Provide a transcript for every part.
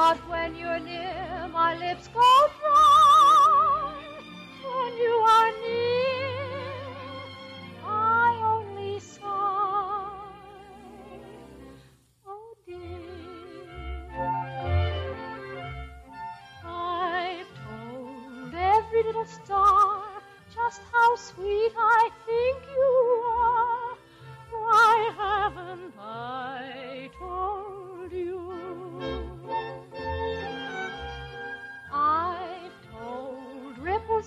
But when you're near, my lips go dry. When you are near, I only sigh. Oh dear, I've told every little star just how sweet I think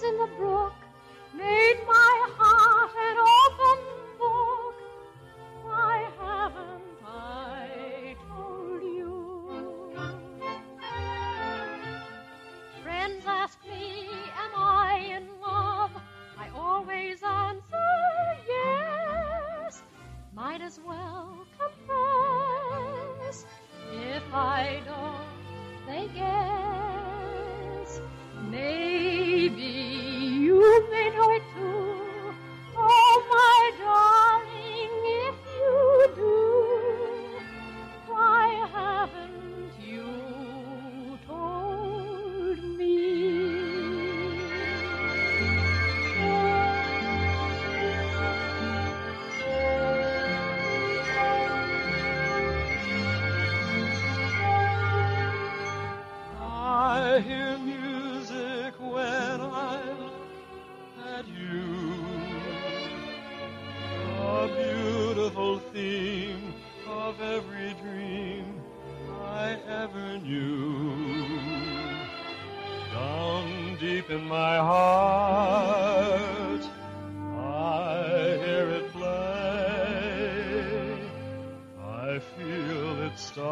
in the brook, made my heart an open book. Why haven't I told you? Friends ask me, am I in love? I always answer yes. Might as well confess. If I don't, they guess. Maybe of every dream I ever knew. Down deep in my heart, I hear it play. I feel it start,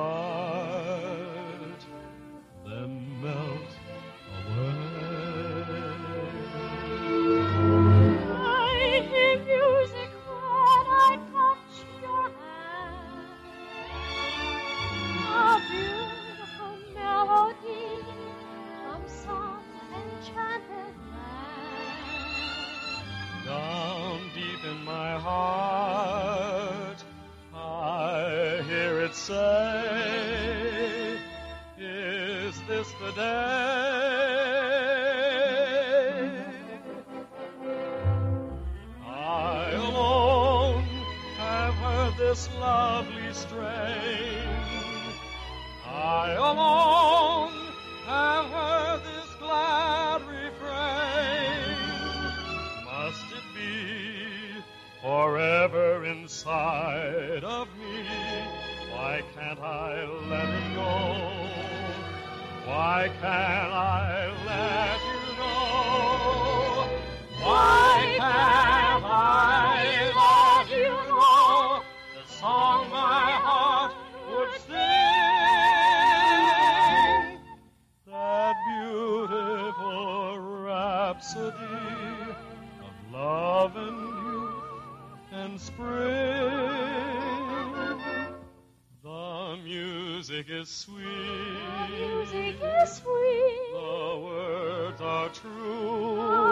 then melt say, Is this the day? I alone have heard this lovely strain. I alone have heard this glad refrain. Must it be forever inside of me? Why can't I let it go? Why can't I let you know? Why can't I let you know the song my heart would sing? That beautiful rhapsody of love and youth and spring. Music is sweet. Music is sweet. The words are true